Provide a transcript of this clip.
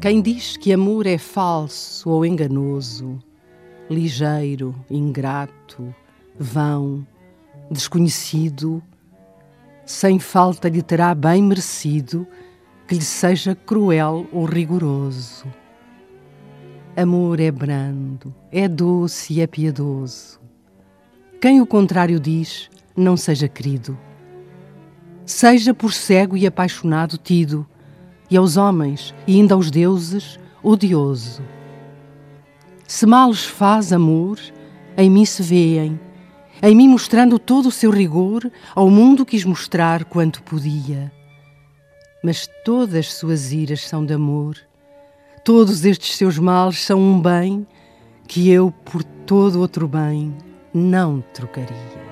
Quem diz que amor é falso ou enganoso, ligeiro, ingrato, vão, desconhecido, sem falta lhe terá bem merecido que lhe seja cruel ou rigoroso. Amor é brando, é doce e é piedoso. Quem o contrário diz, não seja querido. Seja por cego e apaixonado tido, e aos homens e ainda aos deuses odioso. Se males faz amor, em mim se veem, em mim mostrando todo o seu rigor, ao mundo quis mostrar quanto podia. Mas todas suas iras são de amor, todos estes seus males são um bem que eu por todo outro bem não trocaria.